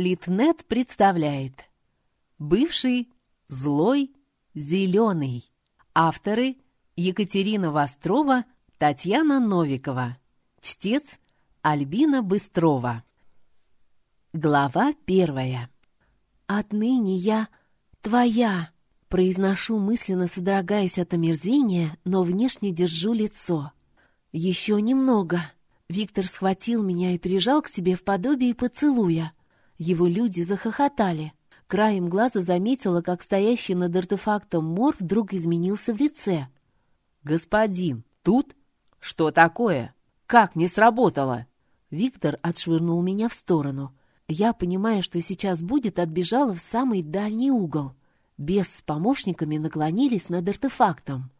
Литнет представляет Бывший, злой, зеленый Авторы Екатерина Вострова, Татьяна Новикова Чтец Альбина Быстрова Глава первая «Отныне я твоя!» Произношу мысленно, содрогаясь от омерзения, но внешне держу лицо. «Еще немного!» Виктор схватил меня и прижал к себе в подобие поцелуя. Его люди захохотали. Краем глаза заметила, как стоящий над артефактом Мор вдруг изменился в лице. «Господин, тут? Что такое? Как не сработало?» Виктор отшвырнул меня в сторону. Я, понимая, что сейчас будет, отбежала в самый дальний угол. Бес с помощниками наклонились над артефактом.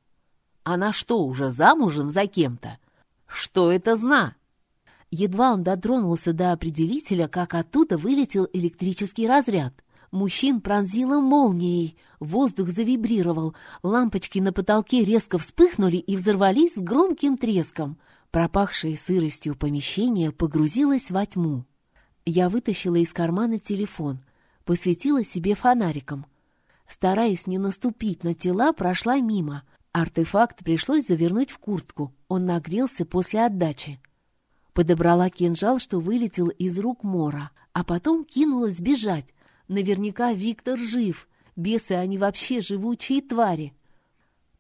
«Она что, уже замужем за кем-то? Что это зна?» Едва он дотронулся до определителя, как оттуда вылетел электрический разряд. Мужчин пронзило молнией, воздух завибрировал, лампочки на потолке резко вспыхнули и взорвались с громким треском. Пропахшее сыростью помещение погрузилось во тьму. Я вытащила из кармана телефон, посветила себе фонариком. Стараясь не наступить на тела, прошла мимо. Артефакт пришлось завернуть в куртку, он нагрелся после отдачи. Подобрала кинжал, что вылетел из рук Мора, а потом кинулась бежать. Наверняка Виктор жив. Бесы, они вообще живучие твари.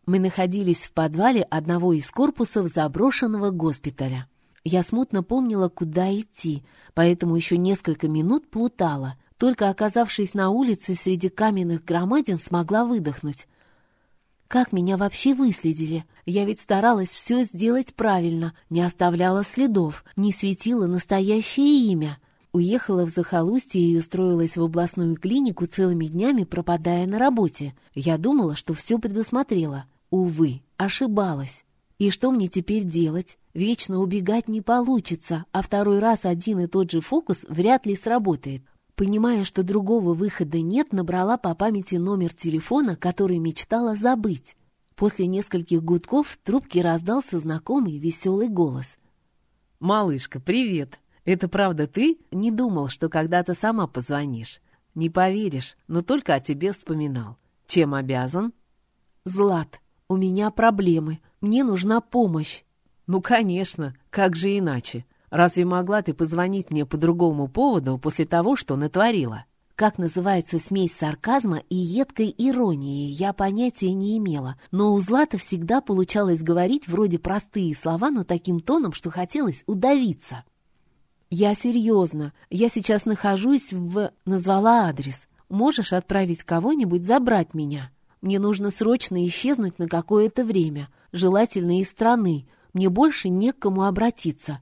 Мы находились в подвале одного из корпусов заброшенного госпиталя. Я смутно помнила, куда идти, поэтому еще несколько минут плутала. Только оказавшись на улице среди каменных громадин, смогла выдохнуть. Как меня вообще выследили? Я ведь старалась все сделать правильно, не оставляла следов, не светила настоящее имя. Уехала в захолустье и устроилась в областную клинику целыми днями, пропадая на работе. Я думала, что все предусмотрела. Увы, ошибалась. И что мне теперь делать? Вечно убегать не получится, а второй раз один и тот же фокус вряд ли сработает. Понимая, что другого выхода нет, набрала по памяти номер телефона, который мечтала забыть. После нескольких гудков в трубке раздался знакомый веселый голос. «Малышка, привет! Это правда ты? Не думал, что когда-то сама позвонишь. Не поверишь, но только о тебе вспоминал. Чем обязан?» «Злат, у меня проблемы. Мне нужна помощь». «Ну, конечно, как же иначе? Разве могла ты позвонить мне по другому поводу после того, что натворила? Как называется смесь сарказма и едкой иронии, я понятия не имела, но у Злата всегда получалось говорить вроде простые слова, но таким тоном, что хотелось удавиться. «Я серьезно. Я сейчас нахожусь в...» Назвала адрес. «Можешь отправить кого-нибудь забрать меня? Мне нужно срочно исчезнуть на какое-то время, желательно из страны. Мне больше не к кому обратиться».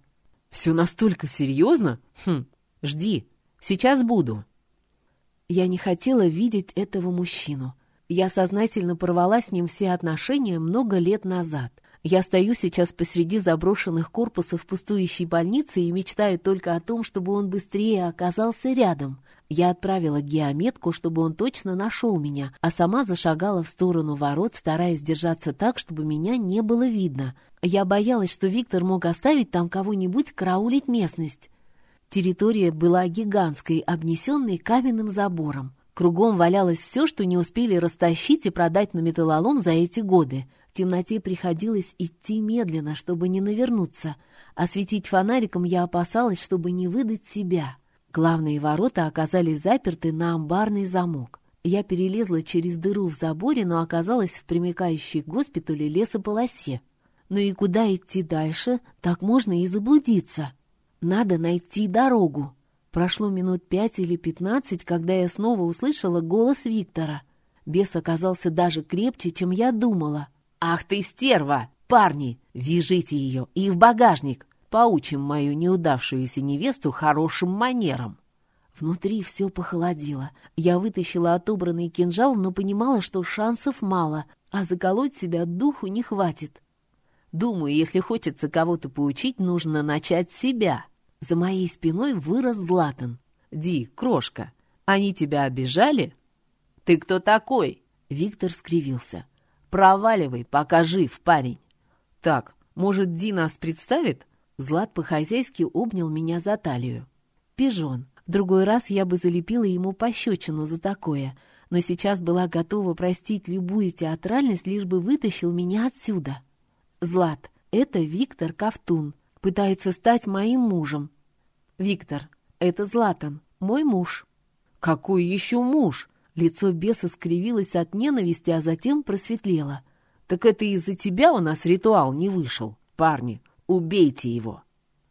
«Все настолько серьезно? Хм, жди, сейчас буду». Я не хотела видеть этого мужчину. Я сознательно порвала с ним все отношения много лет назад. Я стою сейчас посреди заброшенных корпусов пустующей больницы и мечтаю только о том, чтобы он быстрее оказался рядом. Я отправила геометку, чтобы он точно нашел меня, а сама зашагала в сторону ворот, стараясь держаться так, чтобы меня не было видно. Я боялась, что Виктор мог оставить там кого-нибудь караулить местность. Территория была гигантской, обнесенной каменным забором. Кругом валялось все, что не успели растащить и продать на металлолом за эти годы. В темноте приходилось идти медленно, чтобы не навернуться. Осветить фонариком я опасалась, чтобы не выдать себя. Главные ворота оказались заперты на амбарный замок. Я перелезла через дыру в заборе, но оказалась в примыкающей к госпиталю лесополосе. Ну и куда идти дальше? Так можно и заблудиться. Надо найти дорогу. Прошло минут пять или пятнадцать, когда я снова услышала голос Виктора. Бес оказался даже крепче, чем я думала. «Ах ты, стерва! Парни, вяжите ее и в багажник! Поучим мою неудавшуюся невесту хорошим манерам!» Внутри все похолодело. Я вытащила отобранный кинжал, но понимала, что шансов мало, а заколоть себя духу не хватит. Думаю, если хочется кого-то поучить, нужно начать себя. За моей спиной вырос Златан. «Ди, крошка, они тебя обижали?» «Ты кто такой?» Виктор скривился. «Проваливай, пока жив, парень». «Так, может, Ди нас представит?» Злат по-хозяйски обнял меня за талию. «Пижон, Другой раз я бы залепила ему пощечину за такое, но сейчас была готова простить любую театральность, лишь бы вытащил меня отсюда. Злат, это Виктор Ковтун, пытается стать моим мужем. Виктор, это Златан, мой муж. Какой еще муж? Лицо беса скривилось от ненависти, а затем просветлело. Так это из-за тебя у нас ритуал не вышел. Парни, убейте его.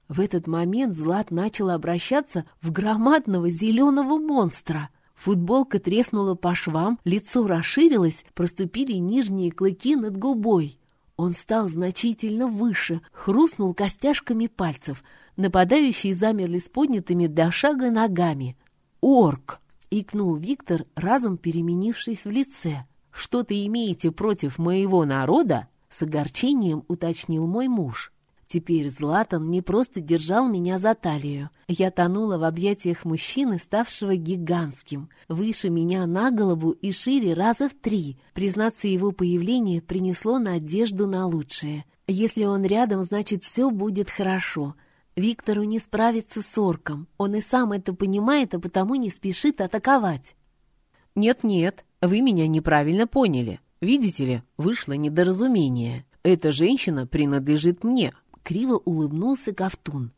В этот момент Злат начал обращаться в громадного зеленого монстра. Футболка треснула по швам, лицо расширилось, проступили нижние клыки над губой. Он стал значительно выше, хрустнул костяшками пальцев. Нападающие замерли с поднятыми до шага ногами. «Орк!» — икнул Виктор, разом переменившись в лице. «Что-то имеете против моего народа?» — с огорчением уточнил мой муж. Теперь Златан не просто держал меня за талию. Я тонула в объятиях мужчины, ставшего гигантским, выше меня на голову и шире раза в три. Признаться, его появление принесло надежду на лучшее. Если он рядом, значит, все будет хорошо. Виктору не справиться с орком. Он и сам это понимает, а потому не спешит атаковать. «Нет-нет, вы меня неправильно поняли. Видите ли, вышло недоразумение. Эта женщина принадлежит мне, Криво улыбнулся Ковтун.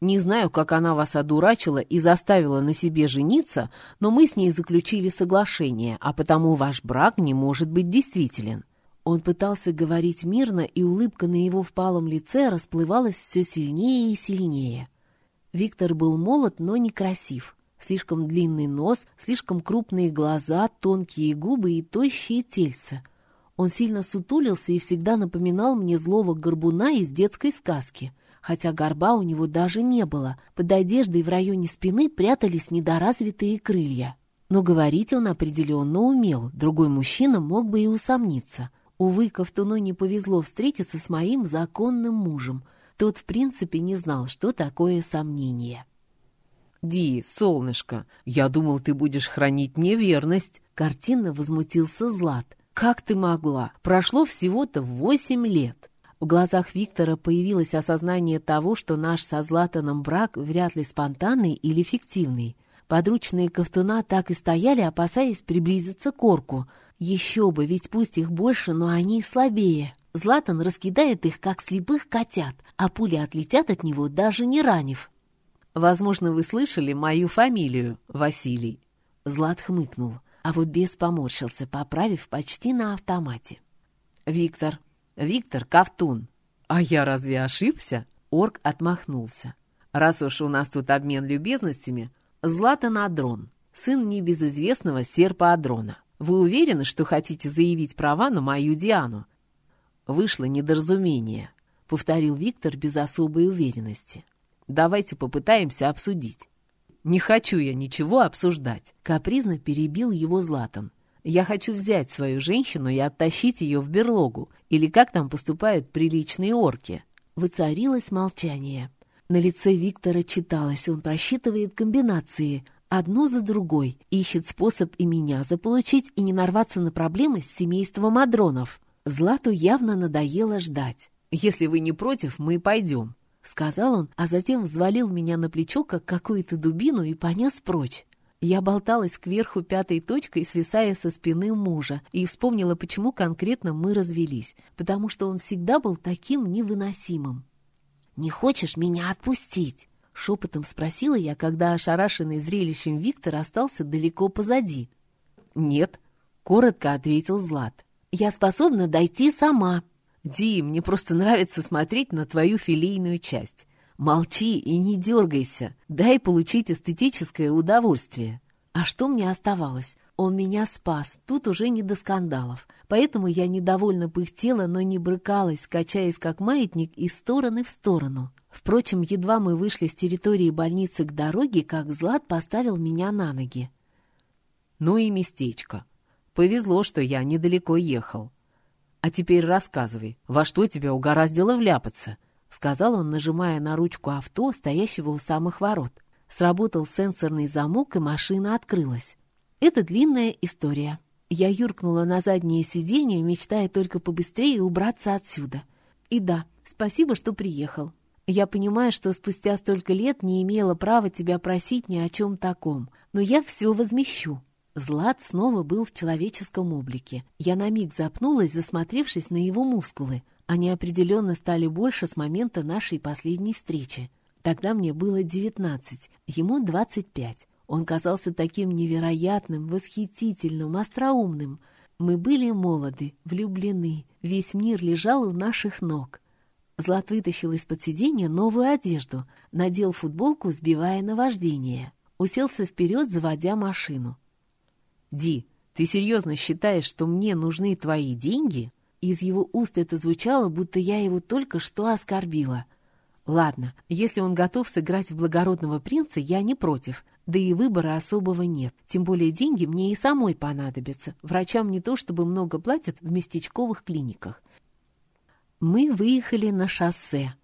«Не знаю, как она вас одурачила и заставила на себе жениться, но мы с ней заключили соглашение, а потому ваш брак не может быть действителен». Он пытался говорить мирно, и улыбка на его впалом лице расплывалась все сильнее и сильнее. Виктор был молод, но некрасив. Слишком длинный нос, слишком крупные глаза, тонкие губы и тощие тельца. Он сильно сутулился и всегда напоминал мне злого горбуна из детской сказки. Хотя горба у него даже не было. Под одеждой в районе спины прятались недоразвитые крылья. Но говорить он определенно умел, другой мужчина мог бы и усомниться. Увы, Ковтуну не повезло встретиться с моим законным мужем. Тот, в принципе, не знал, что такое сомнение. «Ди, солнышко, я думал, ты будешь хранить неверность!» Картинно возмутился Злат. «Как ты могла? Прошло всего-то восемь лет!» В глазах Виктора появилось осознание того, что наш со Златаном брак вряд ли спонтанный или фиктивный. Подручные Ковтуна так и стояли, опасаясь приблизиться к орку. Еще бы, ведь пусть их больше, но они слабее. Златан раскидает их, как слепых котят, а пули отлетят от него, даже не ранив. «Возможно, вы слышали мою фамилию, Василий?» Злат хмыкнул а вот бес поморщился, поправив почти на автомате. «Виктор, Виктор Ковтун!» «А я разве ошибся?» Орк отмахнулся. «Раз уж у нас тут обмен любезностями, Златан Адрон, сын небезызвестного серпа Адрона. Вы уверены, что хотите заявить права на мою Диану?» «Вышло недоразумение», — повторил Виктор без особой уверенности. «Давайте попытаемся обсудить». «Не хочу я ничего обсуждать», — капризно перебил его Златан. «Я хочу взять свою женщину и оттащить ее в берлогу, или как там поступают приличные орки». Воцарилось молчание. На лице Виктора читалось, он просчитывает комбинации, одну за другой, ищет способ и меня заполучить, и не нарваться на проблемы с семейством Адронов. Злату явно надоело ждать. «Если вы не против, мы пойдем», — сказал он, а затем взвалил меня на плечо, как какую-то дубину, и понес прочь. Я болталась кверху пятой точкой, свисая со спины мужа, и вспомнила, почему конкретно мы развелись, потому что он всегда был таким невыносимым. «Не хочешь меня отпустить?» — шепотом спросила я, когда ошарашенный зрелищем Виктор остался далеко позади. «Нет», — коротко ответил Злат. «Я способна дойти сама», «Ди, мне просто нравится смотреть на твою филейную часть. Молчи и не дергайся, дай получить эстетическое удовольствие». А что мне оставалось? Он меня спас, тут уже не до скандалов. Поэтому я недовольно пыхтела, но не брыкалась, качаясь как маятник из стороны в сторону. Впрочем, едва мы вышли с территории больницы к дороге, как Злат поставил меня на ноги. «Ну и местечко. Повезло, что я недалеко ехал. «А теперь рассказывай, во что тебя угораздило вляпаться?» — сказал он, нажимая на ручку авто, стоящего у самых ворот. Сработал сенсорный замок, и машина открылась. Это длинная история. Я юркнула на заднее сиденье, мечтая только побыстрее убраться отсюда. И да, спасибо, что приехал. Я понимаю, что спустя столько лет не имела права тебя просить ни о чем таком, но я все возмещу». Злат снова был в человеческом облике. Я на миг запнулась, засмотревшись на его мускулы. Они определенно стали больше с момента нашей последней встречи. Тогда мне было девятнадцать, ему двадцать пять. Он казался таким невероятным, восхитительным, остроумным. Мы были молоды, влюблены. Весь мир лежал у наших ног. Злат вытащил из-под сиденья новую одежду, надел футболку, сбивая наваждение. Уселся вперед, заводя машину. «Ди, ты серьезно считаешь, что мне нужны твои деньги?» Из его уст это звучало, будто я его только что оскорбила — Ладно, если он готов сыграть в благородного принца, я не против. Да и выбора особого нет. Тем более деньги мне и самой понадобятся. Врачам не то чтобы много платят в местечковых клиниках. Мы выехали на шоссе.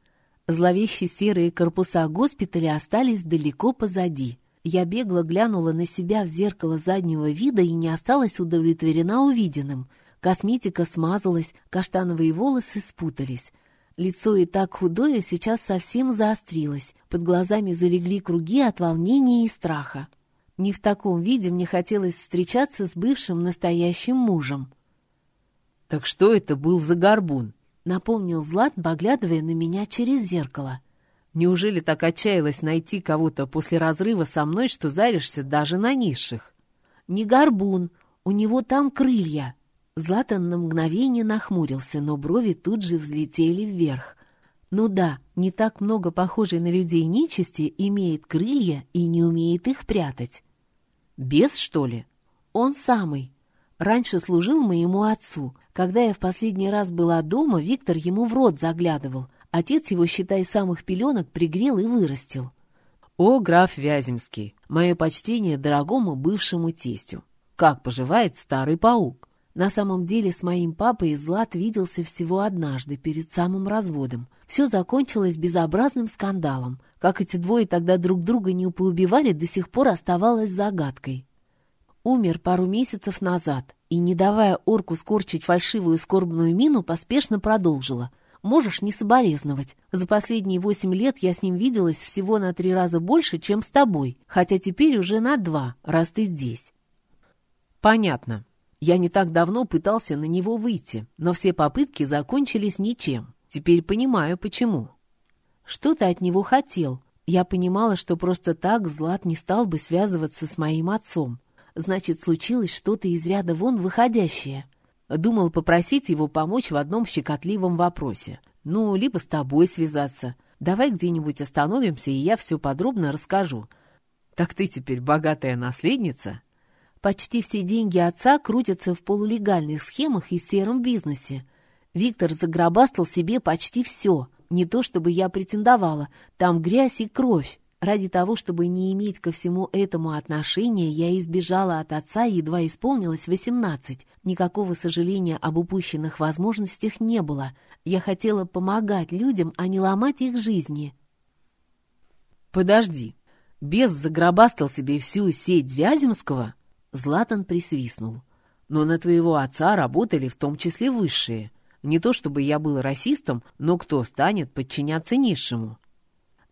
Зловещие серые корпуса госпиталя остались далеко позади. Я бегло глянула на себя в зеркало заднего вида и не осталась удовлетворена увиденным. Косметика смазалась, каштановые волосы спутались. Лицо и так худое сейчас совсем заострилось, под глазами залегли круги от волнения и страха. Не в таком виде мне хотелось встречаться с бывшим настоящим мужем. «Так что это был за горбун?» — напомнил Злат, поглядывая на меня через зеркало. «Неужели так отчаялась найти кого-то после разрыва со мной, что заришься даже на низших?» «Не горбун, у него там крылья», Златан на мгновение нахмурился, но брови тут же взлетели вверх. Ну да, не так много похожей на людей нечисти имеет крылья и не умеет их прятать. Бес, что ли? Он самый. Раньше служил моему отцу. Когда я в последний раз была дома, Виктор ему в рот заглядывал. Отец его, считай, самых пеленок пригрел и вырастил. О, граф Вяземский, мое почтение дорогому бывшему тестю. Как поживает старый паук? На самом деле с моим папой Злат виделся всего однажды, перед самым разводом. Все закончилось безобразным скандалом. Как эти двое тогда друг друга не поубивали, до сих пор оставалось загадкой. Умер пару месяцев назад, и, не давая орку скорчить фальшивую скорбную мину, поспешно продолжила. «Можешь не соболезновать. За последние восемь лет я с ним виделась всего на три раза больше, чем с тобой, хотя теперь уже на два, раз ты здесь». «Понятно», я не так давно пытался на него выйти, но все попытки закончились ничем. Теперь понимаю, почему. Что ты от него хотел? Я понимала, что просто так Злат не стал бы связываться с моим отцом. Значит, случилось что-то из ряда вон выходящее. Думал попросить его помочь в одном щекотливом вопросе. Ну, либо с тобой связаться. Давай где-нибудь остановимся, и я все подробно расскажу. Так ты теперь богатая наследница? Почти все деньги отца крутятся в полулегальных схемах и сером бизнесе. Виктор загробастал себе почти все. Не то чтобы я претендовала, там грязь и кровь. Ради того, чтобы не иметь ко всему этому отношения, я избежала от отца, едва исполнилось восемнадцать. Никакого сожаления об упущенных возможностях не было. Я хотела помогать людям, а не ломать их жизни. «Подожди, бес загробастал себе всю сеть Вяземского?» Златан присвистнул. «Но на твоего отца работали в том числе высшие. Не то чтобы я был расистом, но кто станет подчиняться низшему?»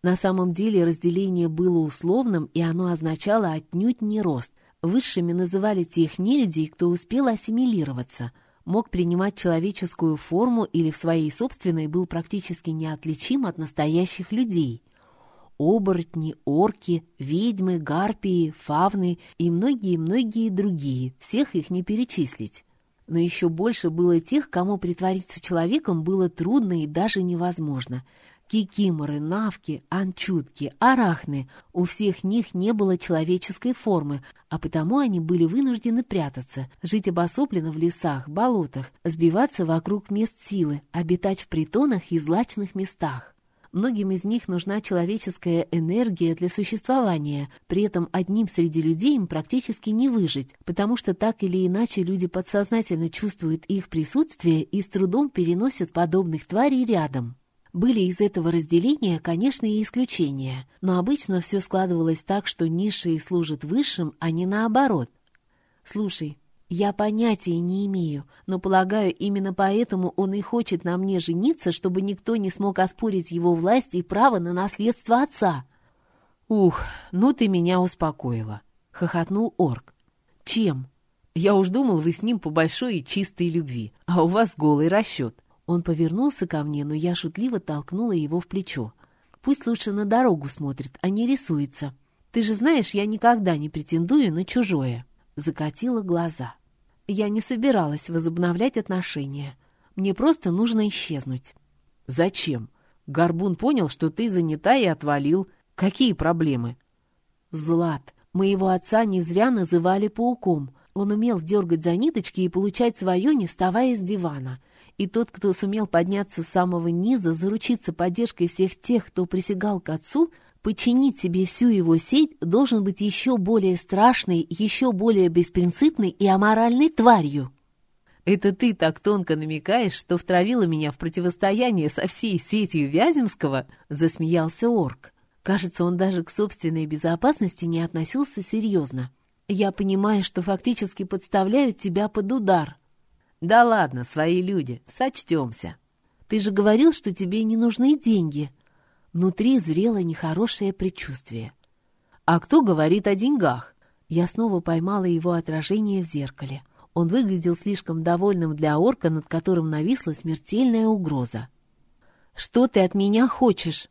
На самом деле разделение было условным, и оно означало отнюдь не рост. Высшими называли тех нелюдей, кто успел ассимилироваться, мог принимать человеческую форму или в своей собственной был практически неотличим от настоящих людей — оборотни, орки, ведьмы, гарпии, фавны и многие-многие другие, всех их не перечислить. Но еще больше было тех, кому притвориться человеком было трудно и даже невозможно. Кикиморы, навки, анчутки, арахны — у всех них не было человеческой формы, а потому они были вынуждены прятаться, жить обособленно в лесах, болотах, сбиваться вокруг мест силы, обитать в притонах и злачных местах. Многим из них нужна человеческая энергия для существования, при этом одним среди людей им практически не выжить, потому что так или иначе люди подсознательно чувствуют их присутствие и с трудом переносят подобных тварей рядом. Были из этого разделения, конечно, и исключения, но обычно все складывалось так, что низшие служат высшим, а не наоборот. «Слушай, Я понятия не имею, но, полагаю, именно поэтому он и хочет на мне жениться, чтобы никто не смог оспорить его власть и право на наследство отца. «Ух, ну ты меня успокоила», — хохотнул орк. «Чем? Я уж думал, вы с ним по большой и чистой любви, а у вас голый расчет». Он повернулся ко мне, но я шутливо толкнула его в плечо. «Пусть лучше на дорогу смотрит, а не рисуется. Ты же знаешь, я никогда не претендую на чужое» закатила глаза. Я не собиралась возобновлять отношения. Мне просто нужно исчезнуть. «Зачем? Горбун понял, что ты занята и отвалил. Какие проблемы?» «Злат, моего отца не зря называли пауком. Он умел дергать за ниточки и получать свое, не вставая с дивана. И тот, кто сумел подняться с самого низа, заручиться поддержкой всех тех, кто присягал к отцу — Подчинить себе всю его сеть должен быть еще более страшной, еще более беспринципной и аморальной тварью. Это ты так тонко намекаешь, что втравила меня в противостояние со всей сетью Вяземского?» — засмеялся орк. Кажется, он даже к собственной безопасности не относился серьезно. «Я понимаю, что фактически подставляю тебя под удар». «Да ладно, свои люди, сочтемся». «Ты же говорил, что тебе не нужны деньги», Внутри зрело нехорошее предчувствие. «А кто говорит о деньгах?» Я снова поймала его отражение в зеркале. Он выглядел слишком довольным для орка, над которым нависла смертельная угроза. «Что ты от меня хочешь?»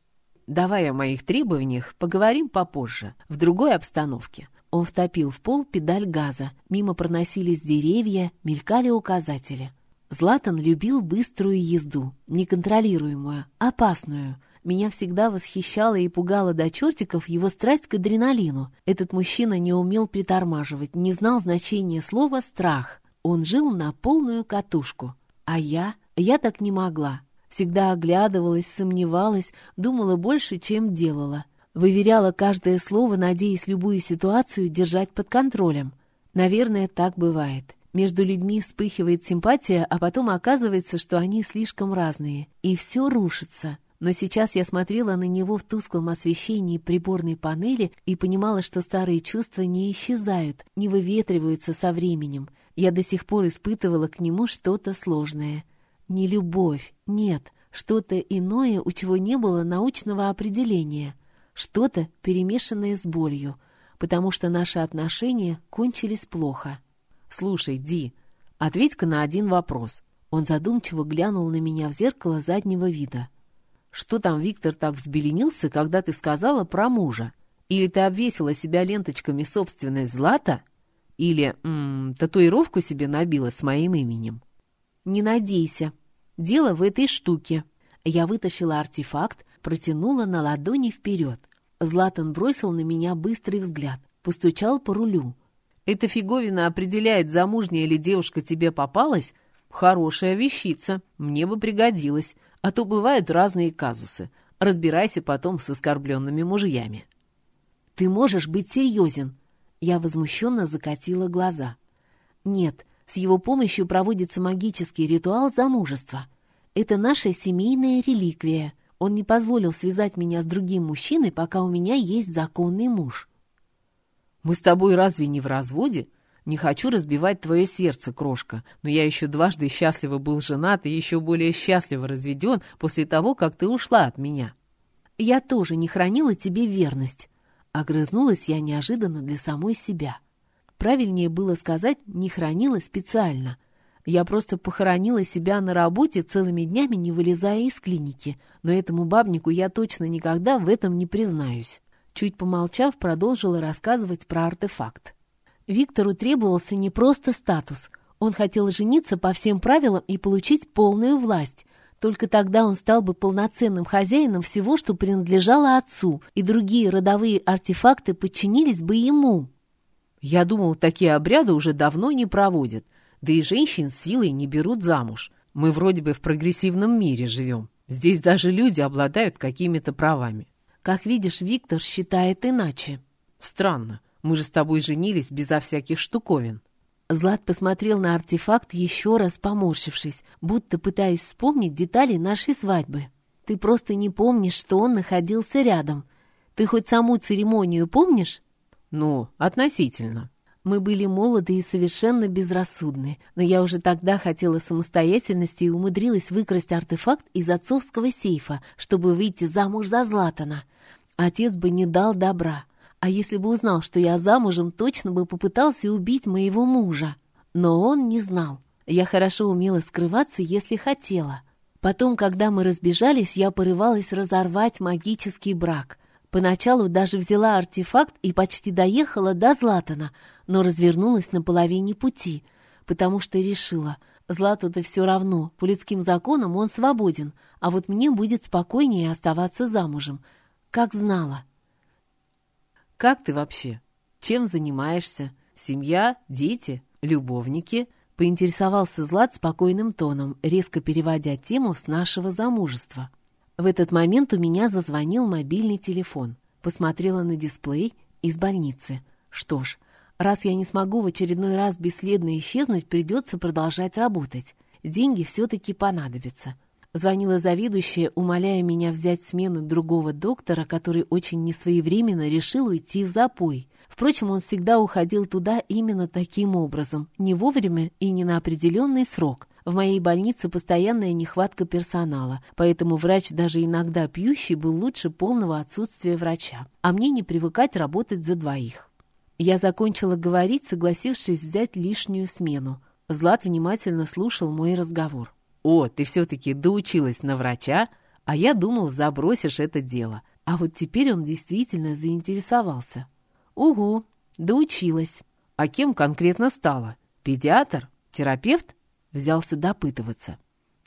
«Давай о моих требованиях поговорим попозже, в другой обстановке». Он втопил в пол педаль газа, мимо проносились деревья, мелькали указатели. Златан любил быструю езду, неконтролируемую, опасную — меня всегда восхищала и пугала до чертиков его страсть к адреналину. Этот мужчина не умел притормаживать, не знал значения слова «страх». Он жил на полную катушку. А я? Я так не могла. Всегда оглядывалась, сомневалась, думала больше, чем делала. Выверяла каждое слово, надеясь любую ситуацию держать под контролем. Наверное, так бывает. Между людьми вспыхивает симпатия, а потом оказывается, что они слишком разные. И все рушится. Но сейчас я смотрела на него в тусклом освещении приборной панели и понимала, что старые чувства не исчезают, не выветриваются со временем. Я до сих пор испытывала к нему что-то сложное. Не любовь, нет, что-то иное, у чего не было научного определения. Что-то, перемешанное с болью, потому что наши отношения кончились плохо. «Слушай, Ди, ответь-ка на один вопрос». Он задумчиво глянул на меня в зеркало заднего вида. Что там Виктор так взбеленился, когда ты сказала про мужа? Или ты обвесила себя ленточками собственной злата? Или м -м, татуировку себе набила с моим именем? Не надейся. Дело в этой штуке. Я вытащила артефакт, протянула на ладони вперед. Златан бросил на меня быстрый взгляд, постучал по рулю. «Эта фиговина определяет, замужняя ли девушка тебе попалась? Хорошая вещица, мне бы пригодилась. А то бывают разные казусы. Разбирайся потом с оскорбленными мужьями. «Ты можешь быть серьезен!» Я возмущенно закатила глаза. «Нет, с его помощью проводится магический ритуал замужества. Это наша семейная реликвия. Он не позволил связать меня с другим мужчиной, пока у меня есть законный муж». «Мы с тобой разве не в разводе?» Не хочу разбивать твое сердце, крошка, но я еще дважды счастливо был женат и еще более счастливо разведен после того, как ты ушла от меня. Я тоже не хранила тебе верность. Огрызнулась я неожиданно для самой себя. Правильнее было сказать «не хранила специально». Я просто похоронила себя на работе целыми днями, не вылезая из клиники. Но этому бабнику я точно никогда в этом не признаюсь. Чуть помолчав, продолжила рассказывать про артефакт. Виктору требовался не просто статус. Он хотел жениться по всем правилам и получить полную власть. Только тогда он стал бы полноценным хозяином всего, что принадлежало отцу, и другие родовые артефакты подчинились бы ему. Я думал, такие обряды уже давно не проводят. Да и женщин силой не берут замуж. Мы вроде бы в прогрессивном мире живем. Здесь даже люди обладают какими-то правами. Как видишь, Виктор считает иначе. Странно. Мы же с тобой женились безо всяких штуковин». Злат посмотрел на артефакт еще раз, поморщившись, будто пытаясь вспомнить детали нашей свадьбы. «Ты просто не помнишь, что он находился рядом. Ты хоть саму церемонию помнишь?» «Ну, относительно». Мы были молоды и совершенно безрассудны, но я уже тогда хотела самостоятельности и умудрилась выкрасть артефакт из отцовского сейфа, чтобы выйти замуж за Златана. Отец бы не дал добра. А если бы узнал, что я замужем, точно бы попытался убить моего мужа. Но он не знал. Я хорошо умела скрываться, если хотела. Потом, когда мы разбежались, я порывалась разорвать магический брак. Поначалу даже взяла артефакт и почти доехала до Златана, но развернулась на половине пути, потому что решила, Злату-то все равно, по людским законам он свободен, а вот мне будет спокойнее оставаться замужем. Как знала. «Как ты вообще? Чем занимаешься? Семья, дети, любовники?» Поинтересовался Злат спокойным тоном, резко переводя тему с нашего замужества. В этот момент у меня зазвонил мобильный телефон. Посмотрела на дисплей из больницы. Что ж, раз я не смогу в очередной раз бесследно исчезнуть, придется продолжать работать. Деньги все-таки понадобятся. Звонила заведующая, умоляя меня взять смену другого доктора, который очень несвоевременно решил уйти в запой. Впрочем, он всегда уходил туда именно таким образом, не вовремя и не на определенный срок. В моей больнице постоянная нехватка персонала, поэтому врач, даже иногда пьющий, был лучше полного отсутствия врача. А мне не привыкать работать за двоих. Я закончила говорить, согласившись взять лишнюю смену. Злат внимательно слушал мой разговор. «О, ты все-таки доучилась на врача, а я думал, забросишь это дело». А вот теперь он действительно заинтересовался. «Угу, доучилась. А кем конкретно стала? Педиатр? Терапевт?» Взялся допытываться.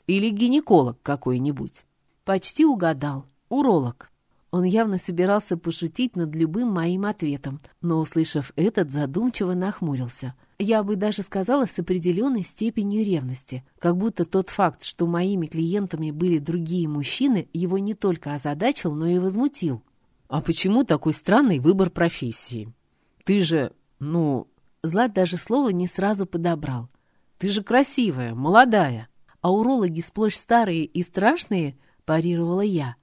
«Или гинеколог какой-нибудь?» «Почти угадал. Уролог». Он явно собирался пошутить над любым моим ответом, но, услышав этот, задумчиво нахмурился. Я бы даже сказала с определенной степенью ревности, как будто тот факт, что моими клиентами были другие мужчины, его не только озадачил, но и возмутил. «А почему такой странный выбор профессии? Ты же, ну...» Злат даже слова не сразу подобрал. «Ты же красивая, молодая, а урологи сплошь старые и страшные?» – парировала я.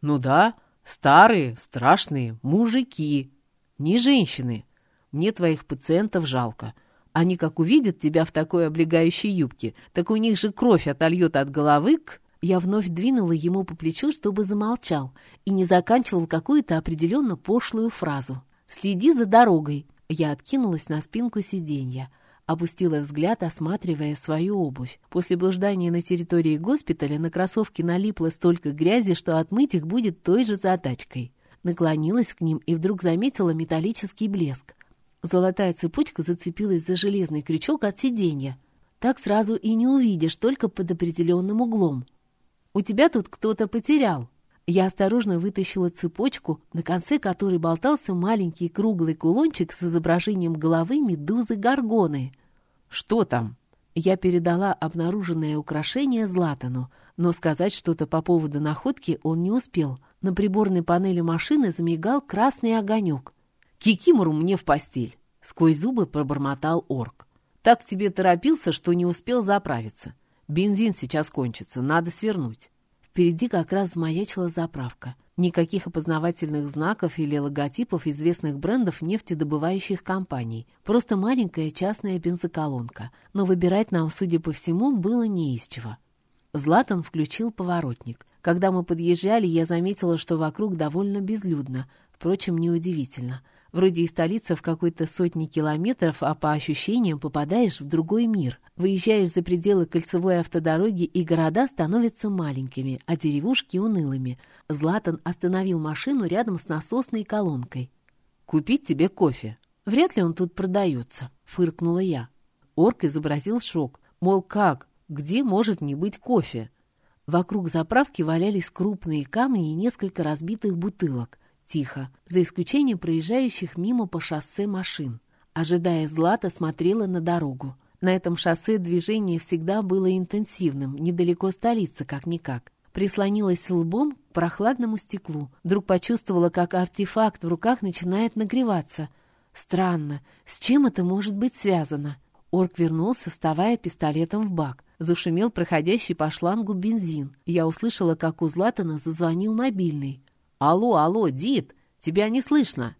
«Ну да, старые, страшные мужики, не женщины. Мне твоих пациентов жалко. Они как увидят тебя в такой облегающей юбке, так у них же кровь отольет от головы к...» Я вновь двинула ему по плечу, чтобы замолчал, и не заканчивал какую-то определенно пошлую фразу. «Следи за дорогой!» Я откинулась на спинку сиденья, опустила взгляд, осматривая свою обувь. После блуждания на территории госпиталя на кроссовки налипло столько грязи, что отмыть их будет той же задачкой. Наклонилась к ним и вдруг заметила металлический блеск. Золотая цепочка зацепилась за железный крючок от сиденья. Так сразу и не увидишь, только под определенным углом. «У тебя тут кто-то потерял». Я осторожно вытащила цепочку, на конце которой болтался маленький круглый кулончик с изображением головы медузы-горгоны. «Что там?» Я передала обнаруженное украшение Златану, но сказать что-то по поводу находки он не успел. На приборной панели машины замигал красный огонек. «Кикимору мне в постель!» — сквозь зубы пробормотал орк. «Так тебе торопился, что не успел заправиться. Бензин сейчас кончится, надо свернуть. Впереди как раз замаячила заправка. Никаких опознавательных знаков или логотипов известных брендов нефтедобывающих компаний. Просто маленькая частная бензоколонка. Но выбирать нам, судя по всему, было не из чего. Златан включил поворотник. Когда мы подъезжали, я заметила, что вокруг довольно безлюдно. Впрочем, неудивительно. Вроде и столица в какой-то сотни километров, а по ощущениям попадаешь в другой мир. Выезжаешь за пределы кольцевой автодороги, и города становятся маленькими, а деревушки унылыми. Златан остановил машину рядом с насосной колонкой. «Купить тебе кофе?» «Вряд ли он тут продается», — фыркнула я. Орк изобразил шок. Мол, как? Где может не быть кофе? Вокруг заправки валялись крупные камни и несколько разбитых бутылок тихо, за исключением проезжающих мимо по шоссе машин. Ожидая Злата, смотрела на дорогу. На этом шоссе движение всегда было интенсивным, недалеко столицы, как-никак. Прислонилась лбом к прохладному стеклу. Вдруг почувствовала, как артефакт в руках начинает нагреваться. Странно, с чем это может быть связано? Орк вернулся, вставая пистолетом в бак. Зашумел проходящий по шлангу бензин. Я услышала, как у Златана зазвонил мобильный. «Алло, алло, Дит! Тебя не слышно!»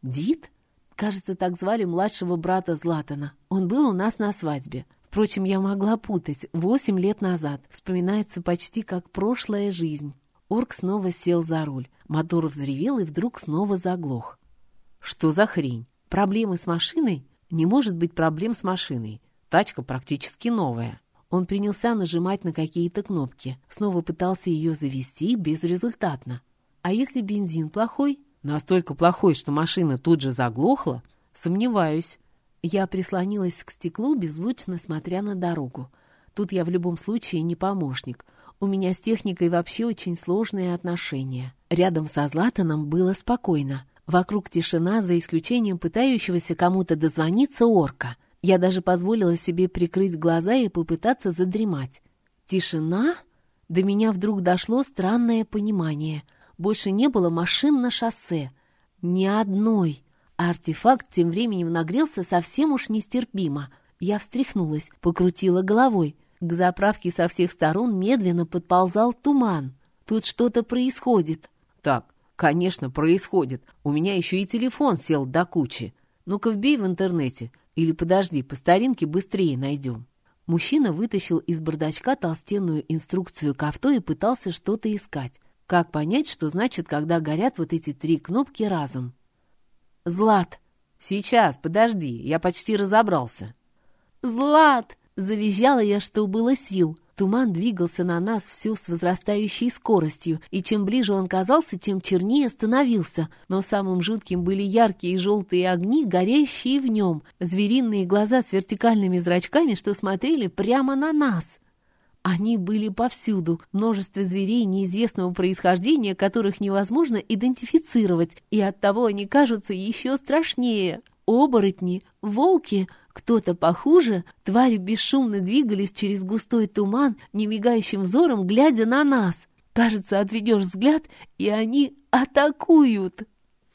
«Дит? Кажется, так звали младшего брата Златана. Он был у нас на свадьбе. Впрочем, я могла путать. Восемь лет назад. Вспоминается почти как прошлая жизнь. Орк снова сел за руль. Мотор взревел и вдруг снова заглох. Что за хрень? Проблемы с машиной? Не может быть проблем с машиной. Тачка практически новая. Он принялся нажимать на какие-то кнопки. Снова пытался ее завести безрезультатно. А если бензин плохой? Настолько плохой, что машина тут же заглохла? Сомневаюсь. Я прислонилась к стеклу, беззвучно смотря на дорогу. Тут я в любом случае не помощник. У меня с техникой вообще очень сложные отношения. Рядом со Златаном было спокойно. Вокруг тишина, за исключением пытающегося кому-то дозвониться орка. Я даже позволила себе прикрыть глаза и попытаться задремать. Тишина? До меня вдруг дошло странное понимание. Больше не было машин на шоссе. Ни одной. А артефакт тем временем нагрелся совсем уж нестерпимо. Я встряхнулась, покрутила головой. К заправке со всех сторон медленно подползал туман. Тут что-то происходит. Так, конечно, происходит. У меня еще и телефон сел до кучи. Ну-ка вбей в интернете. Или подожди, по старинке быстрее найдем. Мужчина вытащил из бардачка толстенную инструкцию к авто и пытался что-то искать. Как понять, что значит, когда горят вот эти три кнопки разом? «Злат!» «Сейчас, подожди, я почти разобрался». «Злат!» Завизжала я, что было сил. Туман двигался на нас все с возрастающей скоростью, и чем ближе он казался, тем чернее становился. Но самым жутким были яркие желтые огни, горящие в нем, звериные глаза с вертикальными зрачками, что смотрели прямо на нас. Они были повсюду, множество зверей неизвестного происхождения, которых невозможно идентифицировать, и оттого они кажутся еще страшнее. Оборотни, волки — кто-то похуже, твари бесшумно двигались через густой туман, немигающим взором, глядя на нас. Кажется, отведешь взгляд, и они атакуют.